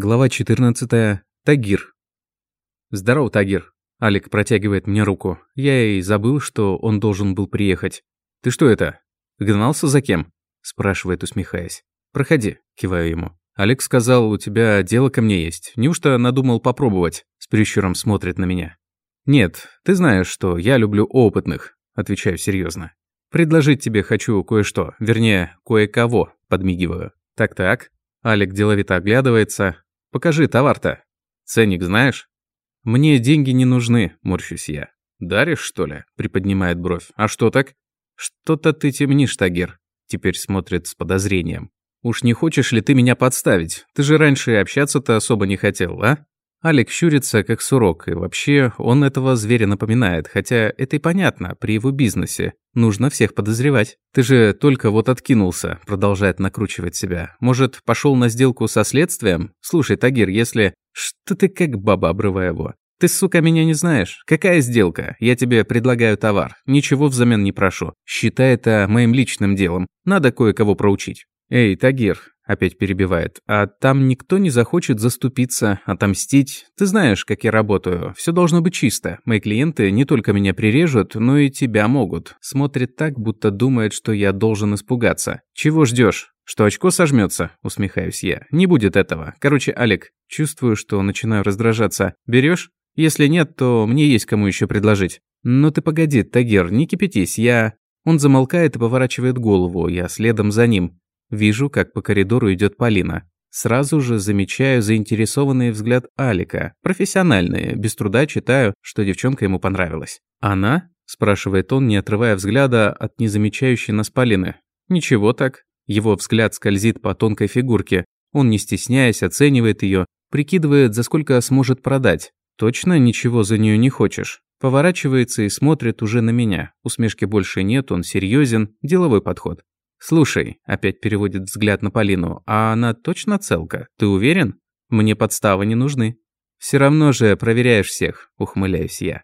Глава 14. Тагир. «Здорово, Тагир». Алик протягивает мне руку. Я и забыл, что он должен был приехать. «Ты что это? Гнался за кем?» Спрашивает, усмехаясь. «Проходи», киваю ему. Алик сказал, у тебя дело ко мне есть. Неужто надумал попробовать? С прищуром смотрит на меня. Нет, ты знаешь, что я люблю опытных. Отвечаю серьезно. Предложить тебе хочу кое-что, вернее, кое-кого, подмигиваю. Так-так. Алик деловито оглядывается, Покажи товар-то. Ценник знаешь? Мне деньги не нужны, морщусь я. Даришь, что ли? Приподнимает бровь. А что так? Что-то ты темнишь, Тагир. Теперь смотрит с подозрением. Уж не хочешь ли ты меня подставить? Ты же раньше общаться-то особо не хотел, а? Алик щурится, как сурок, и вообще он этого зверя напоминает, хотя это и понятно, при его бизнесе. Нужно всех подозревать. Ты же только вот откинулся, продолжает накручивать себя. Может, пошел на сделку со следствием? Слушай, Тагир, если... Что ты как баба, обрывая его? Ты, сука, меня не знаешь. Какая сделка? Я тебе предлагаю товар. Ничего взамен не прошу. Считай это моим личным делом. Надо кое-кого проучить. Эй, Тагир, Опять перебивает. А там никто не захочет заступиться, отомстить. Ты знаешь, как я работаю. Все должно быть чисто. Мои клиенты не только меня прирежут, но и тебя могут. Смотрит так, будто думает, что я должен испугаться. Чего ждешь? Что очко сожмется? Усмехаюсь я. Не будет этого. Короче, Алик, чувствую, что начинаю раздражаться. Берешь? Если нет, то мне есть кому еще предложить. Но ты погоди, Тагер, не кипятись, я... Он замолкает и поворачивает голову, я следом за ним. Вижу, как по коридору идет Полина. Сразу же замечаю заинтересованный взгляд Алика. Профессиональный, без труда читаю, что девчонка ему понравилась. «Она?» – спрашивает он, не отрывая взгляда от незамечающей нас Полины. «Ничего так». Его взгляд скользит по тонкой фигурке. Он, не стесняясь, оценивает ее, прикидывает, за сколько сможет продать. «Точно ничего за нее не хочешь?» Поворачивается и смотрит уже на меня. Усмешки больше нет, он серьезен, деловой подход. «Слушай», – опять переводит взгляд на Полину, «а она точно целка? Ты уверен? Мне подставы не нужны». «Все равно же проверяешь всех», – ухмыляюсь я.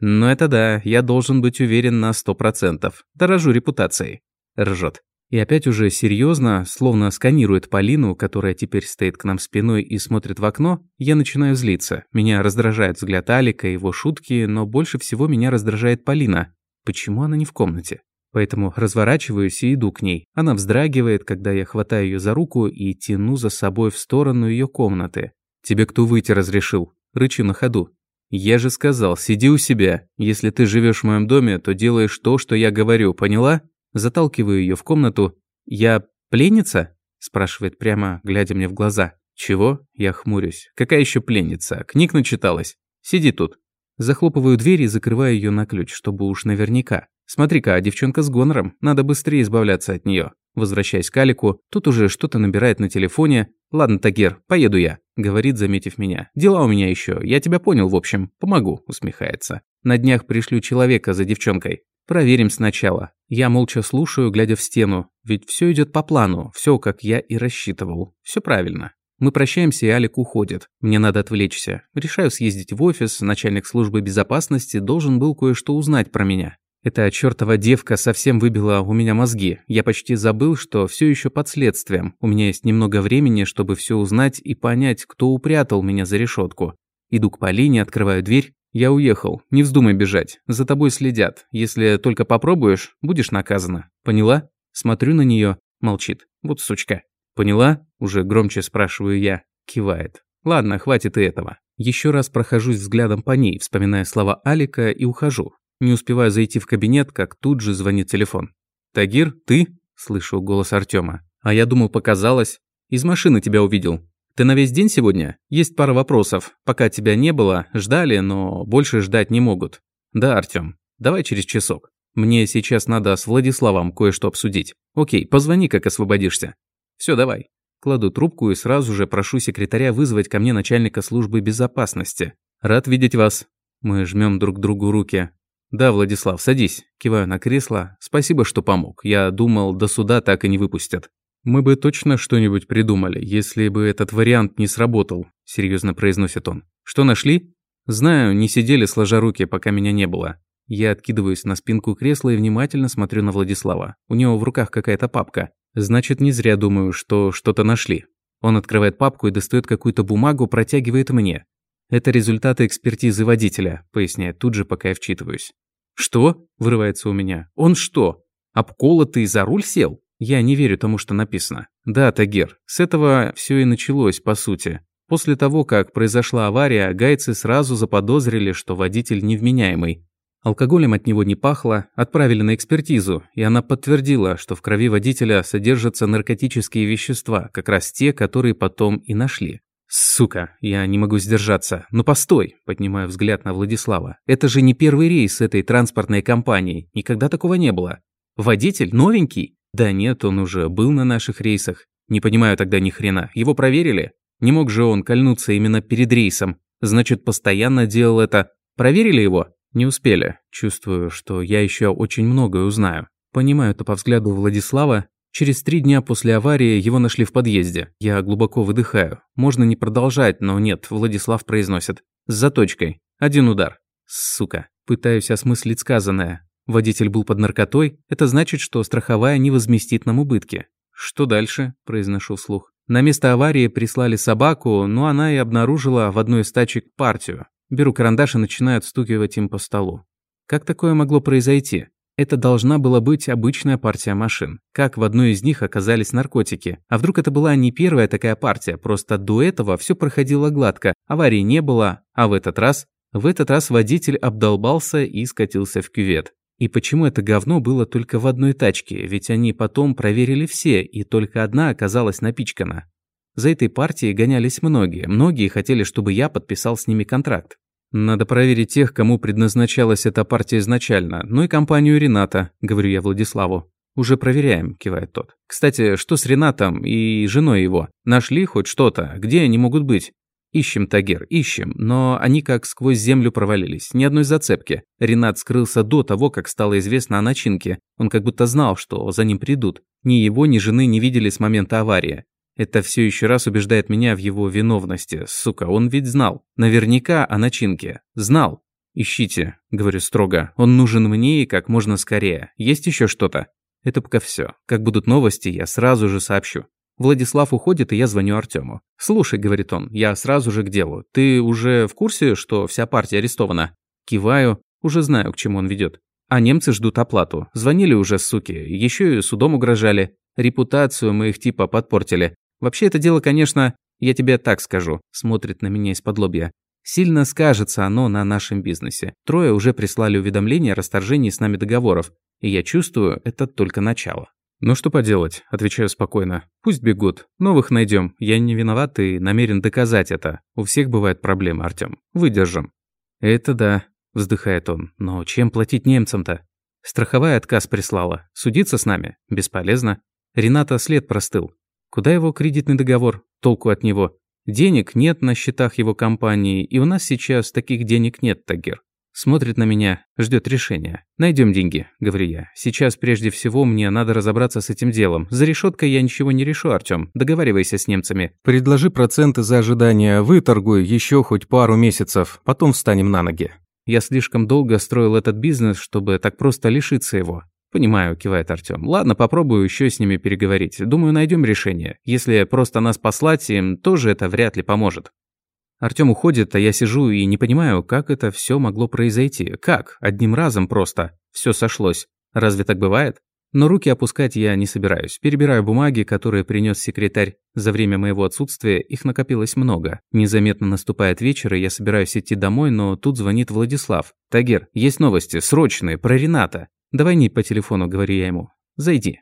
«Но это да, я должен быть уверен на сто процентов. Дорожу репутацией». Ржет. И опять уже серьезно, словно сканирует Полину, которая теперь стоит к нам спиной и смотрит в окно, я начинаю злиться. Меня раздражает взгляд Алика, его шутки, но больше всего меня раздражает Полина. Почему она не в комнате? Поэтому разворачиваюсь и иду к ней. Она вздрагивает, когда я хватаю ее за руку и тяну за собой в сторону ее комнаты. «Тебе кто выйти разрешил?» Рычу на ходу. «Я же сказал, сиди у себя. Если ты живешь в моем доме, то делаешь то, что я говорю, поняла?» Заталкиваю ее в комнату. «Я пленница?» Спрашивает прямо, глядя мне в глаза. «Чего?» Я хмурюсь. «Какая еще пленница? Книг начиталась? Сиди тут». Захлопываю дверь и закрываю ее на ключ, чтобы уж наверняка. Смотри-ка, а девчонка с гонором, надо быстрее избавляться от нее. Возвращаясь к Алику, тут уже что-то набирает на телефоне. «Ладно, Тагир, поеду я», — говорит, заметив меня. «Дела у меня еще. Я тебя понял, в общем. Помогу», — усмехается. «На днях пришлю человека за девчонкой. Проверим сначала». Я молча слушаю, глядя в стену. Ведь все идет по плану, все как я и рассчитывал. Все правильно. Мы прощаемся, и Алик уходит. Мне надо отвлечься. Решаю съездить в офис, начальник службы безопасности должен был кое-что узнать про меня. Эта чертова девка совсем выбила у меня мозги. Я почти забыл, что все еще под следствием. У меня есть немного времени, чтобы все узнать и понять, кто упрятал меня за решетку. Иду к Полине, открываю дверь. Я уехал. Не вздумай бежать. За тобой следят. Если только попробуешь, будешь наказана. Поняла? Смотрю на нее. Молчит. Вот сучка. Поняла? Уже громче спрашиваю я. Кивает. Ладно, хватит и этого. Еще раз прохожусь взглядом по ней, вспоминая слова Алика и ухожу. Не успеваю зайти в кабинет, как тут же звонит телефон. «Тагир, ты?» – слышу голос Артема. «А я думал, показалось. Из машины тебя увидел. Ты на весь день сегодня? Есть пара вопросов. Пока тебя не было, ждали, но больше ждать не могут. Да, Артем. Давай через часок. Мне сейчас надо с Владиславом кое-что обсудить. Окей, позвони, как освободишься. Все, давай. Кладу трубку и сразу же прошу секретаря вызвать ко мне начальника службы безопасности. Рад видеть вас. Мы жмем друг другу руки. «Да, Владислав, садись». Киваю на кресло. «Спасибо, что помог. Я думал, до суда так и не выпустят». «Мы бы точно что-нибудь придумали, если бы этот вариант не сработал», – серьезно произносит он. «Что нашли?» «Знаю, не сидели сложа руки, пока меня не было». Я откидываюсь на спинку кресла и внимательно смотрю на Владислава. У него в руках какая-то папка. Значит, не зря думаю, что что-то нашли. Он открывает папку и достает какую-то бумагу, протягивает мне. «Это результаты экспертизы водителя», – поясняет тут же, пока я вчитываюсь. «Что?» – вырывается у меня. «Он что, обколотый за руль сел?» Я не верю тому, что написано. Да, Тагир, с этого все и началось, по сути. После того, как произошла авария, гайцы сразу заподозрили, что водитель невменяемый. Алкоголем от него не пахло, отправили на экспертизу, и она подтвердила, что в крови водителя содержатся наркотические вещества, как раз те, которые потом и нашли. «Сука, я не могу сдержаться. Ну постой!» – поднимаю взгляд на Владислава. «Это же не первый рейс этой транспортной компании. Никогда такого не было. Водитель новенький? Да нет, он уже был на наших рейсах. Не понимаю тогда ни хрена. Его проверили? Не мог же он кольнуться именно перед рейсом. Значит, постоянно делал это. Проверили его? Не успели. Чувствую, что я еще очень многое узнаю. Понимаю это по взгляду Владислава. Через три дня после аварии его нашли в подъезде. Я глубоко выдыхаю. Можно не продолжать, но нет, Владислав произносит. С заточкой. Один удар. Сука. Пытаюсь осмыслить сказанное. Водитель был под наркотой, это значит, что страховая не возместит нам убытки. Что дальше? произношу вслух. На место аварии прислали собаку, но она и обнаружила в одной из тачек партию. Беру карандаш и начинаю отстукивать им по столу. Как такое могло произойти? Это должна была быть обычная партия машин. Как в одной из них оказались наркотики? А вдруг это была не первая такая партия, просто до этого все проходило гладко, аварии не было, а в этот раз... В этот раз водитель обдолбался и скатился в кювет. И почему это говно было только в одной тачке, ведь они потом проверили все, и только одна оказалась напичкана. За этой партией гонялись многие. Многие хотели, чтобы я подписал с ними контракт. Надо проверить тех, кому предназначалась эта партия изначально, ну и компанию Рената, говорю я Владиславу. «Уже проверяем», – кивает тот. «Кстати, что с Ренатом и женой его? Нашли хоть что-то? Где они могут быть?» «Ищем, Тагир, ищем, но они как сквозь землю провалились, ни одной зацепки. Ренат скрылся до того, как стало известно о начинке. Он как будто знал, что за ним придут. Ни его, ни жены не видели с момента аварии. Это все еще раз убеждает меня в его виновности. Сука, он ведь знал. Наверняка о начинке. Знал. «Ищите», — говорю строго. «Он нужен мне и как можно скорее. Есть еще что-то?» Это пока все. Как будут новости, я сразу же сообщу. Владислав уходит, и я звоню Артему. «Слушай», — говорит он, — «я сразу же к делу. Ты уже в курсе, что вся партия арестована?» Киваю, уже знаю, к чему он ведет. А немцы ждут оплату. Звонили уже, суки, еще и судом угрожали. Репутацию мы их типа подпортили. Вообще это дело, конечно, я тебе так скажу, смотрит на меня из-под лобья. Сильно скажется оно на нашем бизнесе. Трое уже прислали уведомление о расторжении с нами договоров, и я чувствую, это только начало. «Ну что поделать», – отвечаю спокойно. «Пусть бегут. Новых найдем. Я не виноват и намерен доказать это. У всех бывают проблемы, Артём. Выдержим». «Это да», – вздыхает он. «Но чем платить немцам-то?» Страховая отказ прислала. Судиться с нами? Бесполезно. Рената след простыл. Куда его кредитный договор? Толку от него? Денег нет на счетах его компании, и у нас сейчас таких денег нет, Тагер. Смотрит на меня, ждет решения. Найдем деньги, говорю я. Сейчас прежде всего мне надо разобраться с этим делом. За решеткой я ничего не решу, Артем. Договаривайся с немцами. Предложи проценты за ожидание, выторгуй еще хоть пару месяцев, потом встанем на ноги. Я слишком долго строил этот бизнес, чтобы так просто лишиться его. «Понимаю», – кивает Артем. «Ладно, попробую еще с ними переговорить. Думаю, найдем решение. Если просто нас послать, им тоже это вряд ли поможет». Артём уходит, а я сижу и не понимаю, как это все могло произойти. Как? Одним разом просто. Все сошлось. Разве так бывает? Но руки опускать я не собираюсь. Перебираю бумаги, которые принес секретарь. За время моего отсутствия их накопилось много. Незаметно наступает вечер, и я собираюсь идти домой, но тут звонит Владислав. «Тагер, есть новости, срочные, про Рената». «Давай не по телефону», — говорю я ему. «Зайди».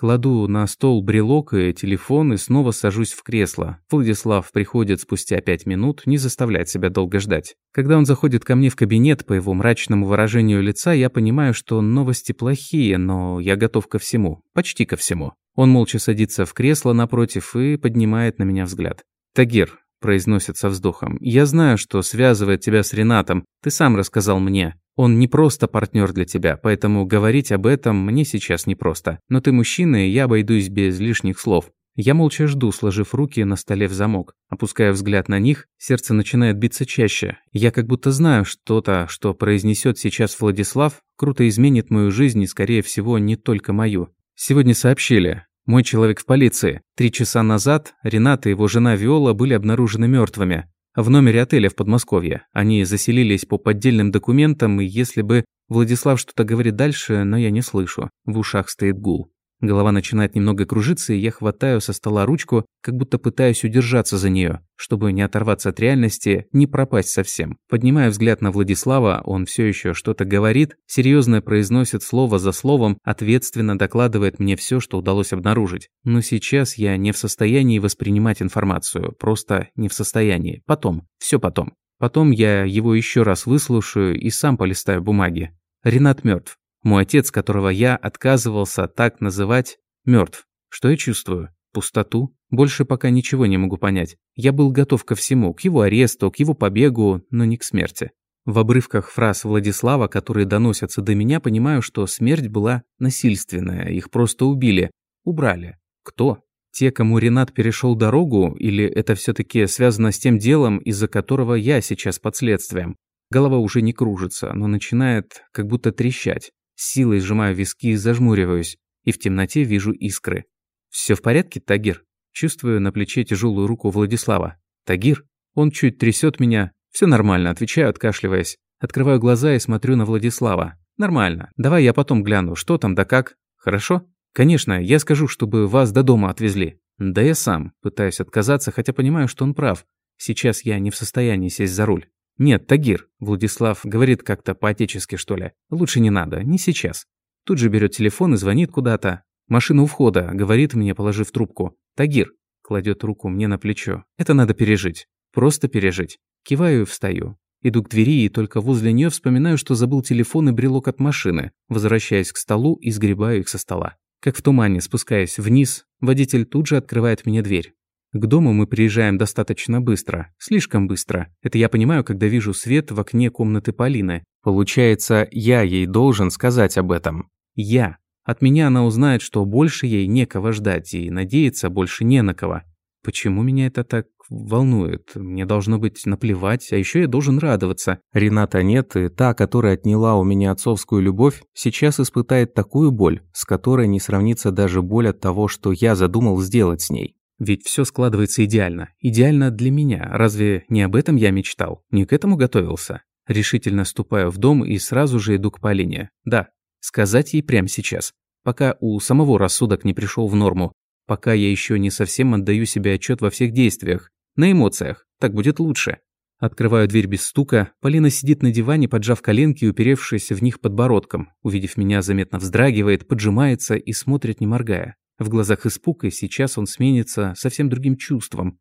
Кладу на стол брелок и телефон и снова сажусь в кресло. Владислав приходит спустя пять минут, не заставляет себя долго ждать. Когда он заходит ко мне в кабинет, по его мрачному выражению лица, я понимаю, что новости плохие, но я готов ко всему. Почти ко всему. Он молча садится в кресло напротив и поднимает на меня взгляд. «Тагир», – произносит со вздохом, – «я знаю, что связывает тебя с Ренатом. Ты сам рассказал мне. Он не просто партнер для тебя, поэтому говорить об этом мне сейчас непросто. Но ты мужчина, и я обойдусь без лишних слов. Я молча жду, сложив руки на столе в замок. Опуская взгляд на них, сердце начинает биться чаще. Я как будто знаю что-то, что произнесет сейчас Владислав, круто изменит мою жизнь и, скорее всего, не только мою. Сегодня сообщили. Мой человек в полиции. Три часа назад Ренат и его жена Виола были обнаружены мертвыми. В номере отеля в Подмосковье. Они заселились по поддельным документам, и если бы... Владислав что-то говорит дальше, но я не слышу. В ушах стоит гул. Голова начинает немного кружиться, и я хватаю со стола ручку, как будто пытаюсь удержаться за нее, чтобы не оторваться от реальности, не пропасть совсем. Поднимая взгляд на Владислава, он все еще что-то говорит, серьезно произносит слово за словом, ответственно докладывает мне все, что удалось обнаружить. Но сейчас я не в состоянии воспринимать информацию, просто не в состоянии. Потом, все потом. Потом я его еще раз выслушаю и сам полистаю бумаги. Ренат мертв. Мой отец, которого я отказывался так называть, мертв. Что я чувствую? Пустоту? Больше пока ничего не могу понять. Я был готов ко всему, к его аресту, к его побегу, но не к смерти. В обрывках фраз Владислава, которые доносятся до меня, понимаю, что смерть была насильственная, их просто убили. Убрали. Кто? Те, кому Ренат перешел дорогу, или это все таки связано с тем делом, из-за которого я сейчас под следствием? Голова уже не кружится, но начинает как будто трещать. Силой сжимаю виски и зажмуриваюсь, и в темноте вижу искры. Все в порядке, Тагир?» Чувствую на плече тяжелую руку Владислава. «Тагир?» Он чуть трясет меня. Все нормально», отвечаю, откашливаясь. Открываю глаза и смотрю на Владислава. «Нормально. Давай я потом гляну, что там да как. Хорошо?» «Конечно, я скажу, чтобы вас до дома отвезли». «Да я сам». Пытаюсь отказаться, хотя понимаю, что он прав. Сейчас я не в состоянии сесть за руль. «Нет, Тагир», – Владислав говорит как-то по-отечески, что ли. «Лучше не надо, не сейчас». Тут же берет телефон и звонит куда-то. «Машина у входа», – говорит мне, положив трубку. «Тагир», – кладет руку мне на плечо. «Это надо пережить. Просто пережить». Киваю и встаю. Иду к двери и только возле нее вспоминаю, что забыл телефон и брелок от машины. Возвращаясь к столу и сгребаю их со стола. Как в тумане, спускаясь вниз, водитель тут же открывает мне дверь. К дому мы приезжаем достаточно быстро. Слишком быстро. Это я понимаю, когда вижу свет в окне комнаты Полины. Получается, я ей должен сказать об этом. Я. От меня она узнает, что больше ей некого ждать и надеяться больше не на кого. Почему меня это так волнует? Мне должно быть наплевать, а еще я должен радоваться. Рената нет, и та, которая отняла у меня отцовскую любовь, сейчас испытает такую боль, с которой не сравнится даже боль от того, что я задумал сделать с ней. Ведь все складывается идеально. Идеально для меня. Разве не об этом я мечтал? Не к этому готовился? Решительно ступаю в дом и сразу же иду к Полине. Да, сказать ей прямо сейчас. Пока у самого рассудок не пришел в норму. Пока я еще не совсем отдаю себе отчет во всех действиях. На эмоциях. Так будет лучше. Открываю дверь без стука. Полина сидит на диване, поджав коленки и уперевшись в них подбородком. Увидев меня, заметно вздрагивает, поджимается и смотрит, не моргая. В глазах испуг, и сейчас он сменится совсем другим чувством.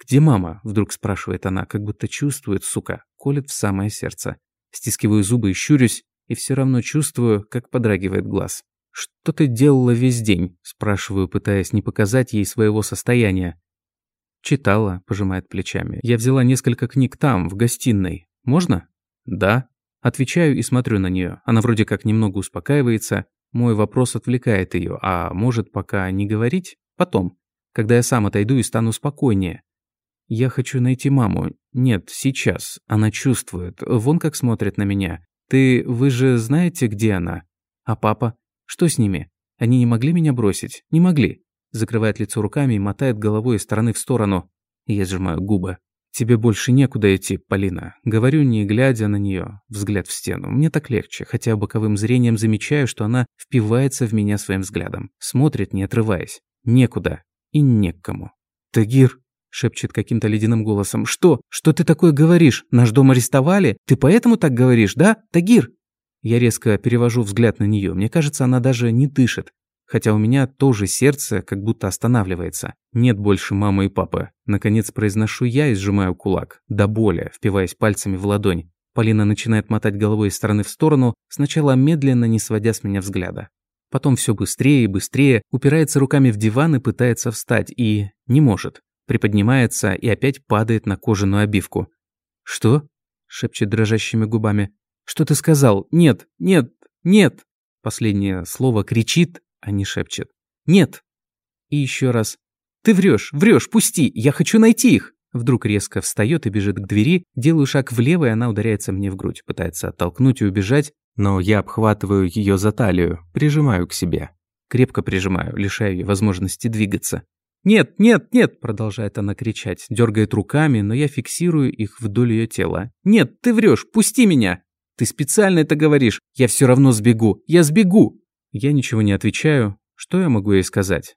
«Где мама?» – вдруг спрашивает она, как будто чувствует, сука, колет в самое сердце. Стискиваю зубы и щурюсь, и все равно чувствую, как подрагивает глаз. «Что ты делала весь день?» – спрашиваю, пытаясь не показать ей своего состояния. «Читала», – пожимает плечами. «Я взяла несколько книг там, в гостиной. Можно?» «Да». Отвечаю и смотрю на нее. Она вроде как немного успокаивается, мой вопрос отвлекает ее, а может пока не говорить? Потом, когда я сам отойду и стану спокойнее. Я хочу найти маму. Нет, сейчас. Она чувствует. Вон как смотрит на меня. Ты, вы же знаете, где она? А папа? Что с ними? Они не могли меня бросить? Не могли. Закрывает лицо руками и мотает головой из стороны в сторону. Я сжимаю губы. «Тебе больше некуда идти, Полина». Говорю, не глядя на нее, взгляд в стену. Мне так легче, хотя боковым зрением замечаю, что она впивается в меня своим взглядом. Смотрит, не отрываясь. Некуда и некому. «Тагир», — шепчет каким-то ледяным голосом. «Что? Что ты такое говоришь? Наш дом арестовали? Ты поэтому так говоришь, да? Тагир!» Я резко перевожу взгляд на нее. Мне кажется, она даже не дышит. Хотя у меня тоже сердце как будто останавливается. Нет больше мамы и папы. Наконец произношу я и сжимаю кулак. До боли, впиваясь пальцами в ладонь. Полина начинает мотать головой из стороны в сторону, сначала медленно, не сводя с меня взгляда. Потом все быстрее и быстрее, упирается руками в диван и пытается встать, и не может. Приподнимается и опять падает на кожаную обивку. «Что?» – шепчет дрожащими губами. «Что ты сказал? Нет, нет, нет!» Последнее слово кричит, не шепчет. «Нет!» И еще раз. «Ты врешь, врешь, пусти, я хочу найти их!» Вдруг резко встает и бежит к двери, делаю шаг влево, и она ударяется мне в грудь, пытается оттолкнуть и убежать, но я обхватываю ее за талию, прижимаю к себе. Крепко прижимаю, лишая ее возможности двигаться. «Нет, нет, нет!» – продолжает она кричать, дергает руками, но я фиксирую их вдоль ее тела. «Нет, ты врешь, пусти меня!» «Ты специально это говоришь! Я все равно сбегу! Я сбегу!» Я ничего не отвечаю. Что я могу ей сказать?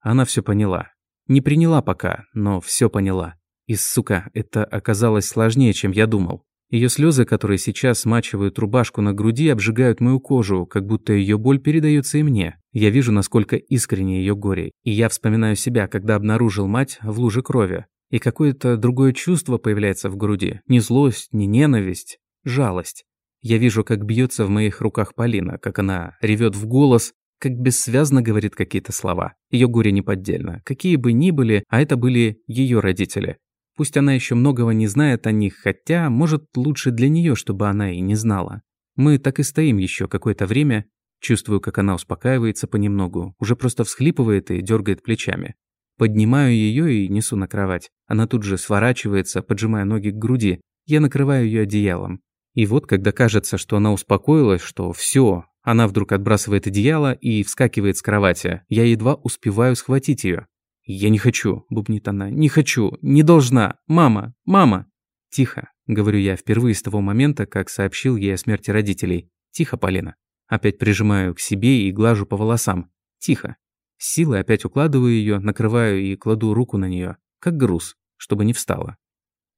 Она все поняла. Не приняла пока, но все поняла. И, сука, это оказалось сложнее, чем я думал. Ее слезы, которые сейчас смачивают рубашку на груди, обжигают мою кожу, как будто ее боль передается и мне. Я вижу, насколько искренне ее горе. И я вспоминаю себя, когда обнаружил мать в луже крови. И какое-то другое чувство появляется в груди. Не злость, не ненависть, жалость. Я вижу, как бьется в моих руках Полина, как она ревет в голос, как бессвязно говорит какие-то слова. Ее горе неподдельно. Какие бы ни были, а это были ее родители. Пусть она еще многого не знает о них, хотя, может, лучше для нее, чтобы она и не знала. Мы так и стоим еще какое-то время. Чувствую, как она успокаивается понемногу, уже просто всхлипывает и дергает плечами. Поднимаю ее и несу на кровать. Она тут же сворачивается, поджимая ноги к груди. Я накрываю ее одеялом. И вот, когда кажется, что она успокоилась, что все, она вдруг отбрасывает одеяло и вскакивает с кровати. Я едва успеваю схватить ее. «Я не хочу», – бубнит она. «Не хочу, не должна. Мама, мама». «Тихо», – говорю я впервые с того момента, как сообщил ей о смерти родителей. «Тихо, Полина». Опять прижимаю к себе и глажу по волосам. «Тихо». С силой опять укладываю ее, накрываю и кладу руку на нее, как груз, чтобы не встала.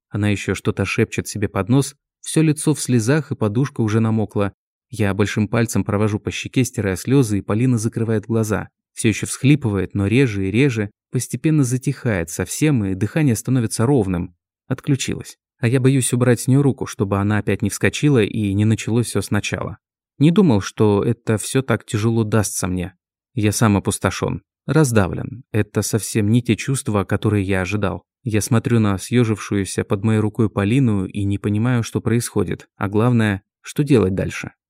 Она еще что-то шепчет себе под нос, все лицо в слезах и подушка уже намокла. Я большим пальцем провожу по щеке, стирая слезы, и Полина закрывает глаза. Все еще всхлипывает, но реже и реже, постепенно затихает совсем, и дыхание становится ровным. Отключилась. А я боюсь убрать с нее руку, чтобы она опять не вскочила и не началось все сначала. Не думал, что это все так тяжело дастся мне. Я сам опустошен, раздавлен. Это совсем не те чувства, которые я ожидал. Я смотрю на съежившуюся под моей рукой Полину и не понимаю, что происходит, а главное, что делать дальше.